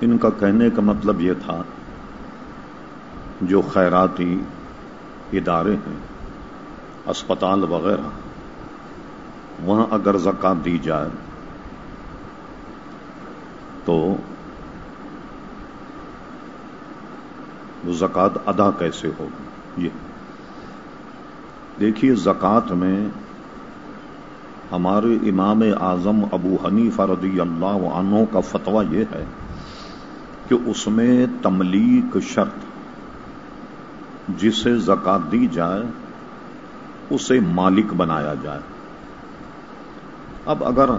ان کا کہنے کا مطلب یہ تھا جو خیراتی ادارے ہیں، اسپتال وغیرہ، وہاں اگر زکات دی جائے تو وہ زکوٰۃ ادا کیسے ہوگی؟ یہ۔ دیکھیے زکوٰۃ میں ہمارے امام اعظم ابو حنیفہ رضی اللہ عنہ کا فتویٰ یہ ہے کہ اس میں تملیک شرط جسے زکات دی جائے، اسے مالک بنایا جائے۔ اب اگر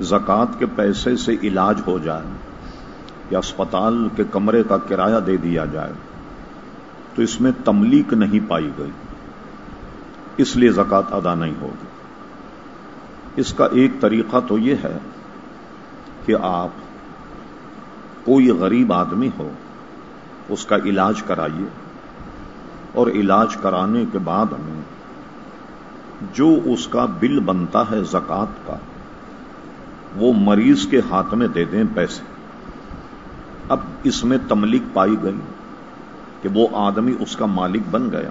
زکوٰۃ کے پیسے سے علاج ہو جائے یا اسپتال کے کمرے کا کرایہ دے دیا جائے، تو اس میں تملیک نہیں پائی گئی۔ اس لیے زکوٰۃ ادا نہیں ہوگی۔ اس کا ایک طریقہ تو یہ ہے کہ آپ کوئی غریب آدمی ہو، اس کا علاج کرائیے۔ اور علاج کرانے کے بعد میں جو اس کا بل بنتا ہے زکوٰۃ کا، وہ مریض کے ہاتھ میں دے دیں پیسے۔ اب اس میں تملک پائی گئی کہ وہ آدمی اس کا مالک بن گیا۔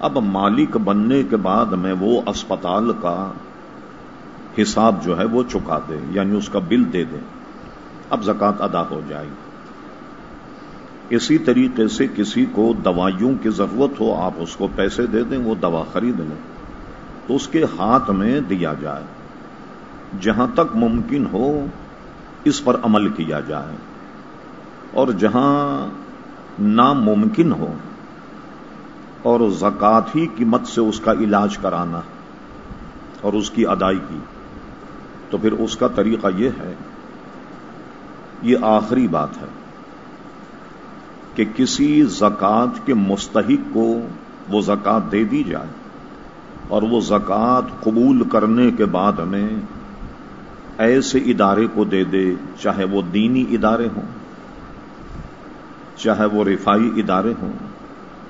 اب مالک بننے کے بعد میں وہ اسپتال کا حساب جو ہے وہ چکا دے یعنی اس کا بل دے دے۔ اب زکات ادا ہو جائے۔ گی اسی طریقے سے کسی کو دوائیوں کی ضرورت ہو، آپ اس کو پیسے دے دیں، وہ دوا خرید لیں۔ تو اس کے ہاتھ میں دیا جائے۔ جہاں تک ممکن ہو، اس پر عمل کیا جائے۔ اور جہاں ناممکن ہو، اور زکات ہی کی مت سے اس کا علاج کرانا اور اس کی ادائیگی۔ تو پھر اس کا طریقہ یہ ہے یہ آخری بات ہے کہ کسی زکوٰۃ کے مستحق کو وہ زکوٰۃ دے دی جائے اور وہ زکوٰۃ قبول کرنے کے بعد میں ایسے ادارے کو دے دے چاہے وہ دینی ادارے ہوں، چاہے وہ رفائی ادارے ہوں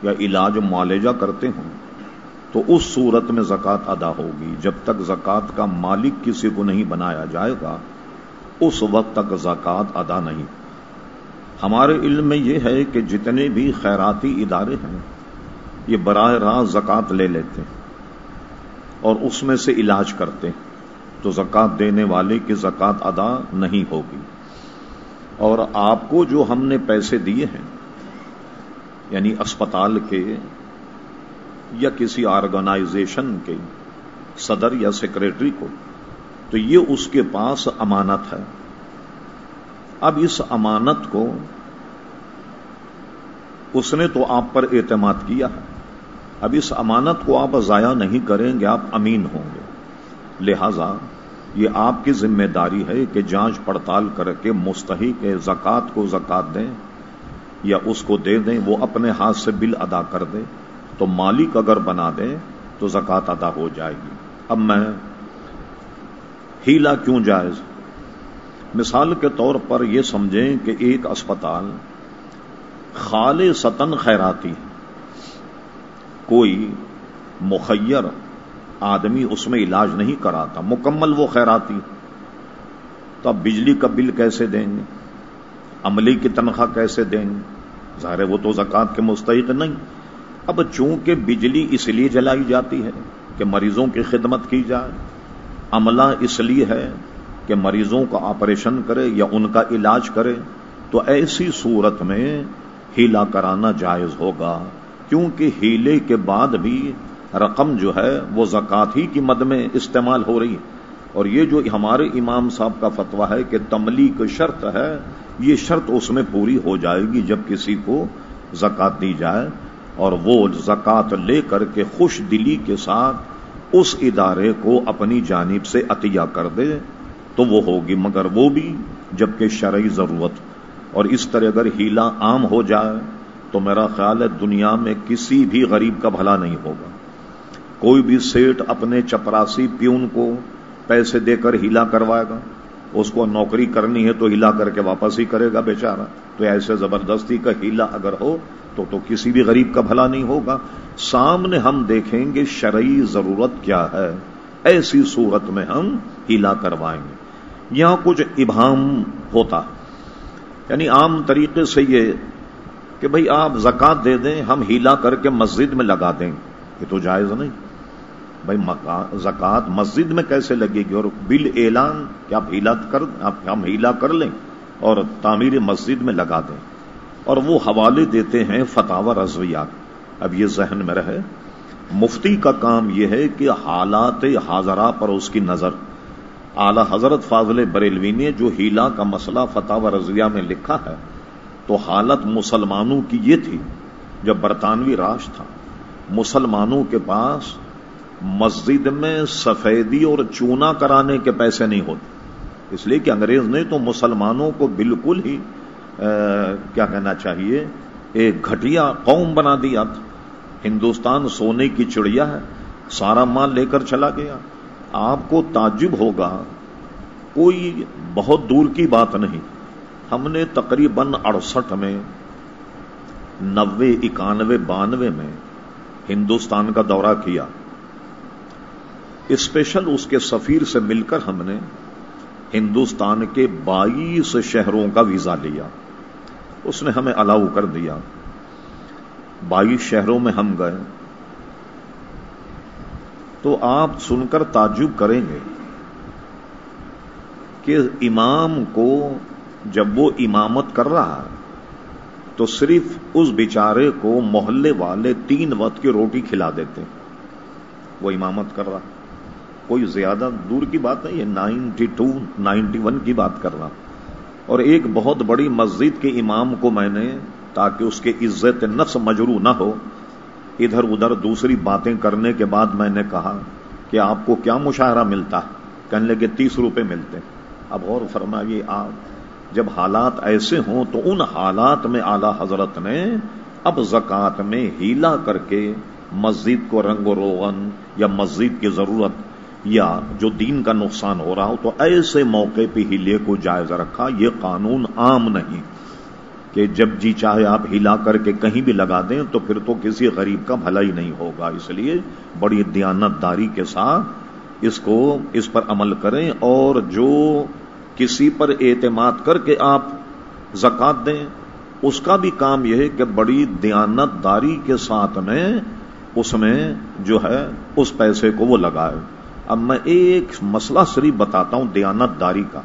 یا علاج معالجہ کرتے ہوں، تو اس صورت میں زکوٰۃ ادا ہوگی۔ جب تک زکوٰۃ کا مالک کسی کو نہیں بنایا جائے گا اس وقت تک زکوٰۃ ادا نہیں۔ ہمارے علم میں یہ ہے کہ جتنے بھی خیراتی ادارے ہیں، یہ براہ راست زکوٰۃ لے لیتے ہیں اور اس میں سے علاج کرتے ہیں۔ تو زکوٰۃ دینے والے کی زکوٰۃ ادا نہیں ہوگی۔ اور آپ کو جو ہم نے پیسے دیے ہیں یعنی اسپتال کے یا کسی آرگنائزیشن کے، صدر یا سیکرٹری کو تو یہ اس کے پاس امانت ہے۔ اب اس امانت کو اس نے تو آپ پر اعتماد کیا ہے۔ اب اس امانت کو آپ ضائع نہیں کریں گے، آپ امین ہوں گے۔ لہذا یہ آپ کی ذمہ داری ہے کہ جانچ پڑتال کر کے مستحق زکات کو زکات دیں یا اس کو دے دیں، وہ اپنے ہاتھ سے بل ادا کر دے۔ تو مالک اگر بنا دے تو زکات ادا ہو جائے گی۔ اب میں ہیلا کیوں جائز؟ مثال کے طور پر یہ سمجھیں کہ ایک اسپتال خال ستن خیراتی کوئی مخیر آدمی اس میں علاج نہیں کراتا، مکمل وہ خیراتی تو اب بجلی کا بل کیسے دیں گے؟ عملی کی تنخواہ کیسے دیں گے؟ ظاہر وہ تو زکوٰۃ کے مستحق نہیں۔ اب چونکہ بجلی اس لیے جلائی جاتی ہے کہ مریضوں کی خدمت کی جائے عملہ اس لیے ہے کہ مریضوں کا آپریشن کرے یا ان کا علاج کرے، تو ایسی صورت میں ہیلا کرانا جائز ہوگا، کیونکہ ہیلے کے بعد بھی رقم جو ہے وہ زکات ہی کی مد میں استعمال ہو رہی اور یہ جو ہمارے امام صاحب کا فتویٰ ہے کہ تملیک شرط ہے، یہ شرط اس میں پوری ہو جائے گی جب کسی کو زکات دی جائے اور وہ زکات لے کر کے خوش دلی کے ساتھ اس ادارے کو اپنی جانب سے عطیہ کر دے تو وہ ہوگی، مگر وہ بھی جبکہ شرعی ضرورت۔ اور اس طرح اگر ہیلا عام ہو جائے تو میرا خیال ہے دنیا میں کسی بھی غریب کا بھلا نہیں ہوگا۔ کوئی بھی سیٹ اپنے چپراسی پیون کو پیسے دے کر ہیلا کروائے گا۔ اس کو نوکری کرنی ہے تو ہلا کر کے واپس ہی کرے گا بیچارہ۔ تو ایسے زبردستی کا ہیلا اگر ہو تو تو کسی بھی غریب کا بھلا نہیں ہوگا۔ سامنے ہم دیکھیں گے شرعی ضرورت کیا ہے۔ ایسی صورت میں ہم ہیلا کروائیں گے۔ یہاں کچھ ابہام ہوتا۔ یعنی عام طریقے سے یہ کہ بھئی آپ زکات دے دیں، ہم ہیلا کر کے مسجد میں لگا دیں۔ یہ تو جائز نہیں۔ بھائی زکات مسجد میں کیسے لگے گی اور بل اعلان کہ آپ ہیلا کر ہم ہیلا کر لیں اور تعمیر مسجد میں لگا دیں؟ اور وہ حوالے دیتے ہیں فتح رضویات۔ اب یہ ذہن میں رہے۔ مفتی کا کام یہ ہے کہ حالات حاضرہ پر اس کی نظر۔ اعلی حضرت فاضل بریلوی نے جو ہیلا کا مسئلہ فتح و رضویہ میں لکھا ہے، تو حالت مسلمانوں کی یہ تھی، جب برطانوی راج تھا۔ مسلمانوں کے پاس مسجد میں سفیدی اور چونا کرانے کے پیسے نہیں ہوتے۔ اس لیے کہ انگریز نے تو مسلمانوں کو بالکل ہی کیا کہنا چاہیے، ایک گھٹیا قوم بنا دیا تھا۔ ہندوستان سونے کی چڑیا ہے، سارا مال لے کر چلا گیا۔ آپ کو تعجب ہوگا، کوئی بہت دور کی بات نہیں۔ ہم نے تقریباً اڑسٹھ میں، نوے، اکانوے، بانوے میں ہندوستان کا دورہ کیا۔ اسپیشل اس کے سفیر سے مل کر ہم نے ہندوستان کے بائیس شہروں کا ویزا لیا۔ اس نے ہمیں الاؤ کر دیا۔ بائیس شہروں میں ہم گئے۔ تو آپ سن کر تعجب کریں گے کہ امام کو جب وہ امامت کر رہا تو صرف اس بیچارے کو محلے والے تین وقت کی روٹی کھلا دیتے۔ وہ امامت کر رہا۔ کوئی زیادہ دور کی بات نہیں ہے، نائنٹی ٹو، نائنٹی ون کی بات کر رہا اور ایک بہت بڑی مسجد کے امام کو میں نے، تاکہ اس کے عزت نفس مجرو نہ ہو، ادھر ادھر دوسری باتیں کرنے کے بعد میں نے کہا کہ آپ کو کیا مشاہرہ ملتا؟ ہے کہنے لگے، تیس روپے ملتے اب اور فرمائیے آپ، جب حالات ایسے ہوں تو ان حالات میں اعلی حضرت نے اب زکات میں ہیلا کر کے مسجد کو رنگ و روغن یا مسجد کی ضرورت یا جو دین کا نقصان ہو رہا ہو، تو ایسے موقع پہ ہیلے کو جائز رکھا، یہ قانون عام نہیں کہ جب جی چاہے آپ ہلا کر کے کہیں بھی لگا دیں تو پھر تو کسی غریب کا بھلا ہی نہیں ہوگا۔ اس لیے بڑی دیانت داری کے ساتھ اس کو اس پر عمل کریں اور جو کسی پر اعتماد کر کے آپ زکات دیں، اس کا بھی کام یہ ہے کہ بڑی دیانت داری کے ساتھ میں اس میں جو ہے اس پیسے کو وہ لگائے۔ اب میں ایک مسئلہ صرف بتاتا ہوں دیانت داری کا۔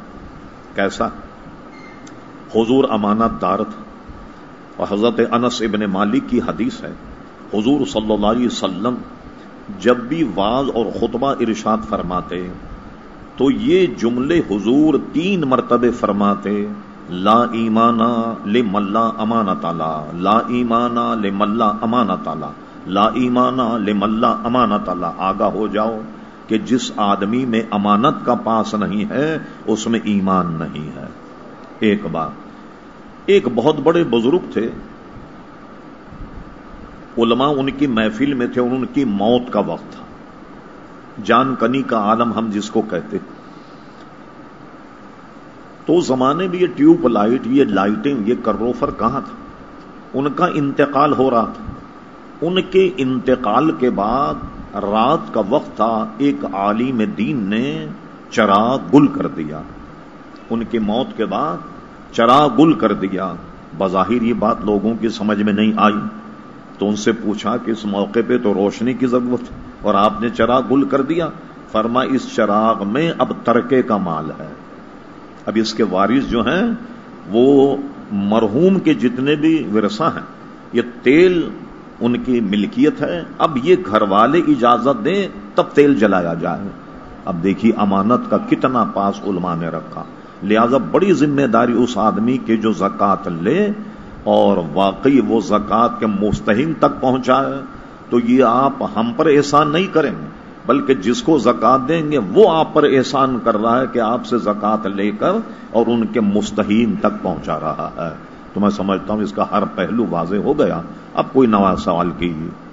کیسا؟ حضور امانت دار تھا اور حضرت انس ابن مالک کی حدیث ہے، حضور صلی اللہ علیہ وسلم جب بھی واز اور خطبہ ارشاد فرماتے، تو یہ جملے حضور تین مرتبے فرماتے، لا ایمانا لے ملا امانت لا ایمانا لے ملا امانت لا ایمانا لے ملا امانت آگاہ ہو جاؤ۔ کہ جس آدمی میں امانت کا پاس نہیں ہے، اس میں ایمان نہیں ہے۔ ایک بات ایک بہت بڑے بزرگ تھے۔ علماء ان کی محفل میں تھے ان کی موت کا وقت تھا۔ جان کنی کا عالم ہم جس کو کہتے۔ تو زمانے میں یہ ٹیوب لائٹ، یہ لائٹنگ، یہ کروفر کہاں تھا؟ ان کا انتقال ہو رہا تھا۔ ان کے انتقال کے بعد رات کا وقت تھا، ایک عالم دین نے چراغ گل کر دیا۔ ان کی موت کے بعد چرا گل کر دیا۔ بظاہر یہ بات لوگوں کی سمجھ میں نہیں آئی۔ تو ان سے پوچھا کہ اس موقع پہ تو روشنی کی ضرورت اور آپ نے چرا گل کر دیا۔ فرما، اس چراغ میں اب ترکے کا مال ہے۔ اب اس کے وارث جو ہیں، وہ مرحوم کے جتنے بھی ورثہ ہیں، یہ تیل ان کی ملکیت ہے، اب یہ گھر والے اجازت دیں تب تیل جلایا جائے۔ اب دیکھیے امانت کا کتنا پاس علماء نے رکھا۔ لہذا بڑی ذمہ داری اس آدمی کے جو زکات لے اور واقعی وہ زکات کے مستحم تک پہنچائے۔ تو یہ آپ ہم پر احسان نہیں کریں گے، بلکہ جس کو زکات دیں گے، وہ آپ پر احسان کر رہا ہے کہ آپ سے زکات لے کر اور ان کے مستحین تک پہنچا رہا ہے۔ تو میں سمجھتا ہوں اس کا ہر پہلو واضح ہو گیا۔ اب کوئی نواز سوال کیجیے۔